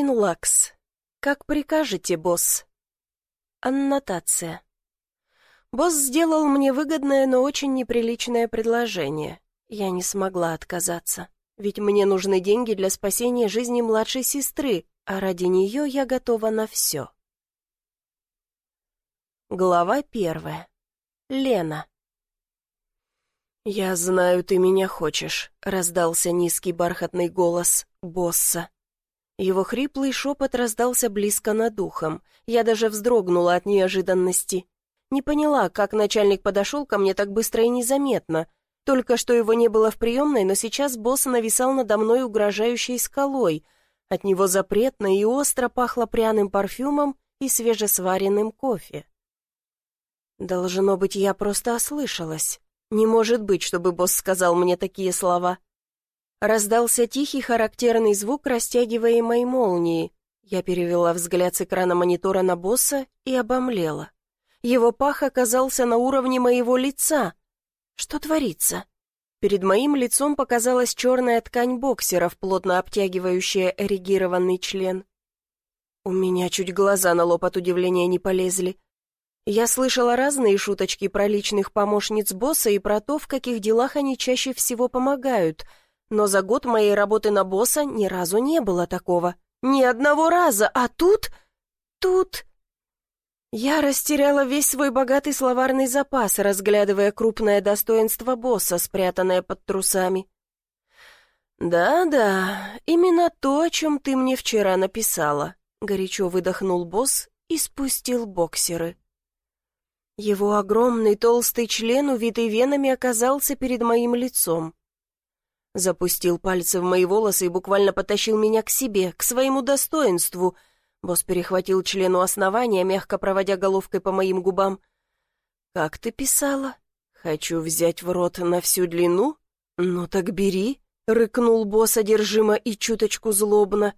Катрин Лакс. Как прикажете, босс. Аннотация. Босс сделал мне выгодное, но очень неприличное предложение. Я не смогла отказаться, ведь мне нужны деньги для спасения жизни младшей сестры, а ради нее я готова на все. Глава первая. Лена. «Я знаю, ты меня хочешь», — раздался низкий бархатный голос босса. Его хриплый шепот раздался близко над ухом. Я даже вздрогнула от неожиданности. Не поняла, как начальник подошел ко мне так быстро и незаметно. Только что его не было в приемной, но сейчас босс нависал надо мной угрожающей скалой. От него запретно и остро пахло пряным парфюмом и свежесваренным кофе. Должно быть, я просто ослышалась. Не может быть, чтобы босс сказал мне такие слова. Раздался тихий характерный звук растягиваемой молнии. Я перевела взгляд с экрана монитора на босса и обомлела. Его пах оказался на уровне моего лица. Что творится? Перед моим лицом показалась черная ткань боксеров, плотно обтягивающая эрегированный член. У меня чуть глаза на лоб от удивления не полезли. Я слышала разные шуточки про личных помощниц босса и про то, в каких делах они чаще всего помогают, но за год моей работы на босса ни разу не было такого. Ни одного раза, а тут... тут... Я растеряла весь свой богатый словарный запас, разглядывая крупное достоинство босса, спрятанное под трусами. «Да-да, именно то, о чем ты мне вчера написала», — горячо выдохнул босс и спустил боксеры. Его огромный толстый член, увитый венами, оказался перед моим лицом. Запустил пальцы в мои волосы и буквально потащил меня к себе, к своему достоинству. Босс перехватил члену основания, мягко проводя головкой по моим губам. «Как ты писала? Хочу взять в рот на всю длину? Ну так бери!» — рыкнул босс одержимо и чуточку злобно.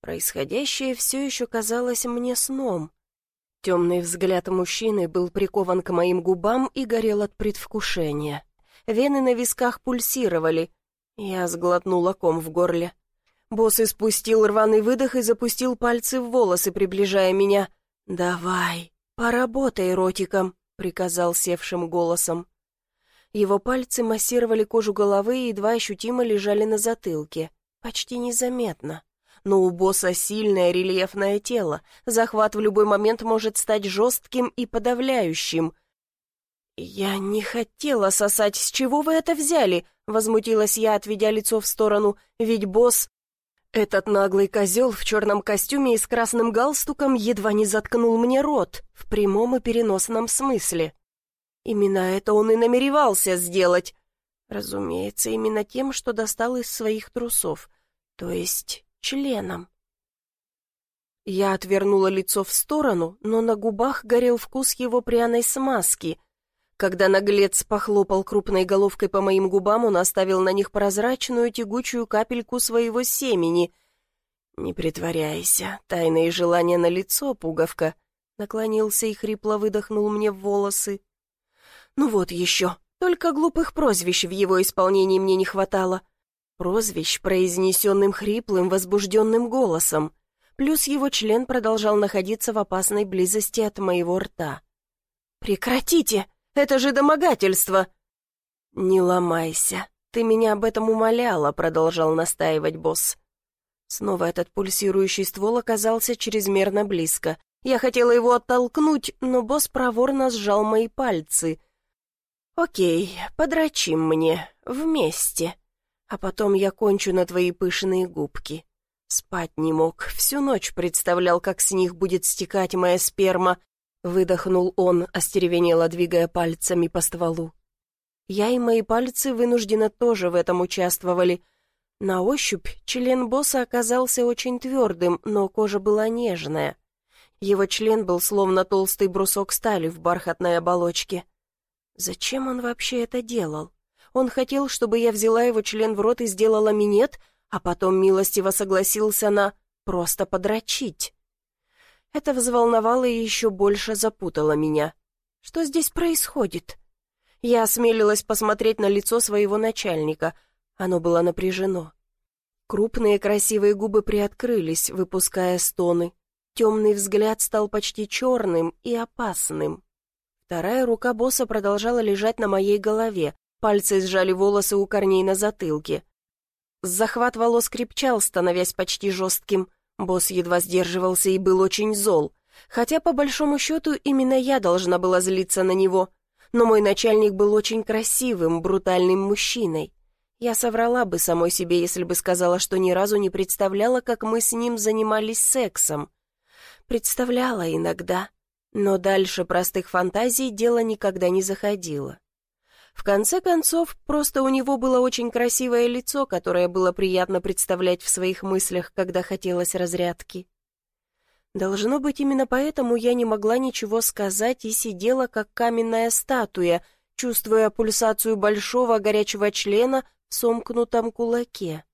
Происходящее все еще казалось мне сном. Темный взгляд мужчины был прикован к моим губам и горел от предвкушения. Вены на висках пульсировали. Я сглотнула ком в горле. Босс испустил рваный выдох и запустил пальцы в волосы, приближая меня. «Давай, поработай ротиком», — приказал севшим голосом. Его пальцы массировали кожу головы и едва ощутимо лежали на затылке. Почти незаметно но у босса сильное рельефное тело. Захват в любой момент может стать жестким и подавляющим. «Я не хотела сосать. С чего вы это взяли?» — возмутилась я, отведя лицо в сторону. «Ведь босс...» Этот наглый козел в черном костюме и с красным галстуком едва не заткнул мне рот, в прямом и переносном смысле. Именно это он и намеревался сделать. Разумеется, именно тем, что достал из своих трусов. То есть членом. Я отвернула лицо в сторону, но на губах горел вкус его пряной смазки. Когда наглец похлопал крупной головкой по моим губам, он оставил на них прозрачную тягучую капельку своего семени. «Не притворяйся, тайные желания на лицо, пуговка», наклонился и хрипло выдохнул мне в волосы. «Ну вот еще, только глупых прозвищ в его исполнении мне не хватало прозвищ, произнесенным хриплым, возбужденным голосом, плюс его член продолжал находиться в опасной близости от моего рта. «Прекратите! Это же домогательство!» «Не ломайся, ты меня об этом умоляла», — продолжал настаивать босс. Снова этот пульсирующий ствол оказался чрезмерно близко. Я хотела его оттолкнуть, но босс проворно сжал мои пальцы. «Окей, подрочим мне, вместе», а потом я кончу на твои пышные губки. Спать не мог, всю ночь представлял, как с них будет стекать моя сперма. Выдохнул он, остеревенело двигая пальцами по стволу. Я и мои пальцы вынужденно тоже в этом участвовали. На ощупь член босса оказался очень твердым, но кожа была нежная. Его член был словно толстый брусок стали в бархатной оболочке. Зачем он вообще это делал? Он хотел, чтобы я взяла его член в рот и сделала минет, а потом милостиво согласился на «просто подрочить». Это взволновало и еще больше запутало меня. Что здесь происходит? Я осмелилась посмотреть на лицо своего начальника. Оно было напряжено. Крупные красивые губы приоткрылись, выпуская стоны. Темный взгляд стал почти черным и опасным. Вторая рука босса продолжала лежать на моей голове, пальцы сжали волосы у корней на затылке. Захват волос крепчал, становясь почти жестким. Босс едва сдерживался и был очень зол. Хотя, по большому счету, именно я должна была злиться на него. Но мой начальник был очень красивым, брутальным мужчиной. Я соврала бы самой себе, если бы сказала, что ни разу не представляла, как мы с ним занимались сексом. Представляла иногда, но дальше простых фантазий дело никогда не заходило. В конце концов, просто у него было очень красивое лицо, которое было приятно представлять в своих мыслях, когда хотелось разрядки. Должно быть, именно поэтому я не могла ничего сказать и сидела, как каменная статуя, чувствуя пульсацию большого горячего члена в сомкнутом кулаке.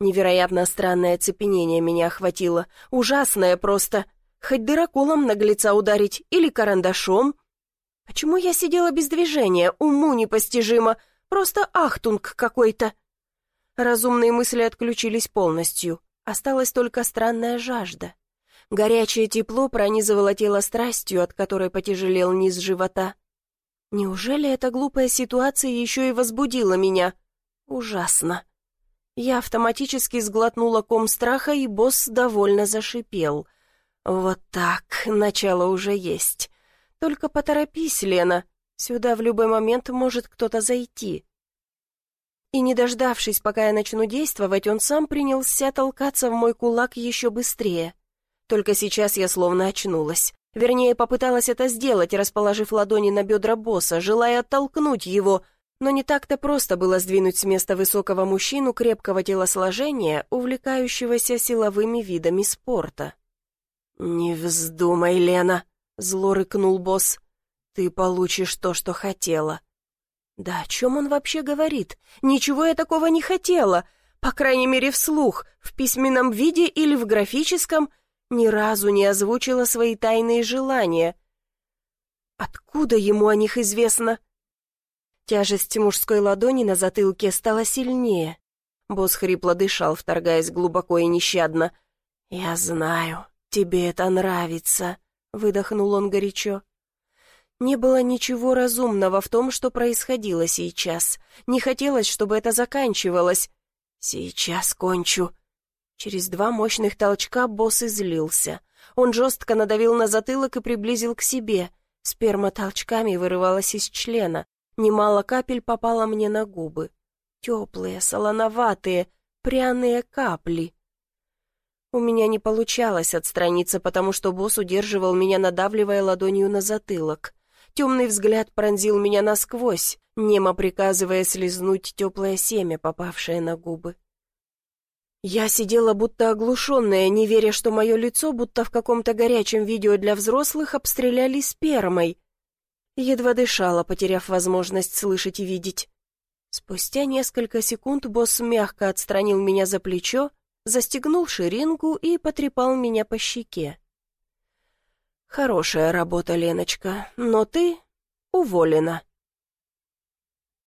Невероятно странное оцепенение меня охватило, ужасное просто. Хоть дыроколом наглеца ударить или карандашом — Почему я сидела без движения? Уму непостижимо. Просто ахтунг какой-то. Разумные мысли отключились полностью. Осталась только странная жажда. Горячее тепло пронизывало тело страстью, от которой потяжелел низ живота. Неужели эта глупая ситуация еще и возбудила меня? Ужасно. Я автоматически сглотнула ком страха, и босс довольно зашипел. Вот так, начало уже есть. Только поторопись, Лена. Сюда в любой момент может кто-то зайти. И не дождавшись, пока я начну действовать, он сам принялся толкаться в мой кулак еще быстрее. Только сейчас я словно очнулась. Вернее, попыталась это сделать, расположив ладони на бедра босса, желая оттолкнуть его, но не так-то просто было сдвинуть с места высокого мужчину крепкого телосложения, увлекающегося силовыми видами спорта. «Не вздумай, Лена!» Зло рыкнул босс. «Ты получишь то, что хотела». «Да о чем он вообще говорит? Ничего я такого не хотела. По крайней мере, вслух, в письменном виде или в графическом. Ни разу не озвучила свои тайные желания. Откуда ему о них известно?» Тяжесть мужской ладони на затылке стала сильнее. Босс хрипло дышал, вторгаясь глубоко и нещадно. «Я знаю, тебе это нравится», — выдохнул он горячо. Не было ничего разумного в том, что происходило сейчас. Не хотелось, чтобы это заканчивалось. «Сейчас кончу». Через два мощных толчка босс излился. Он жестко надавил на затылок и приблизил к себе. Сперма толчками вырывалась из члена. Немало капель попало мне на губы. Теплые, солоноватые, пряные капли. У меня не получалось отстраниться, потому что босс удерживал меня, надавливая ладонью на затылок. Темный взгляд пронзил меня насквозь, немо приказывая слезнуть теплое семя, попавшее на губы. Я сидела будто оглушенная, не веря, что мое лицо, будто в каком-то горячем видео для взрослых, обстреляли спермой. Едва дышала, потеряв возможность слышать и видеть. Спустя несколько секунд босс мягко отстранил меня за плечо, застегнул ширинку и потрепал меня по щеке. «Хорошая работа, Леночка, но ты уволена».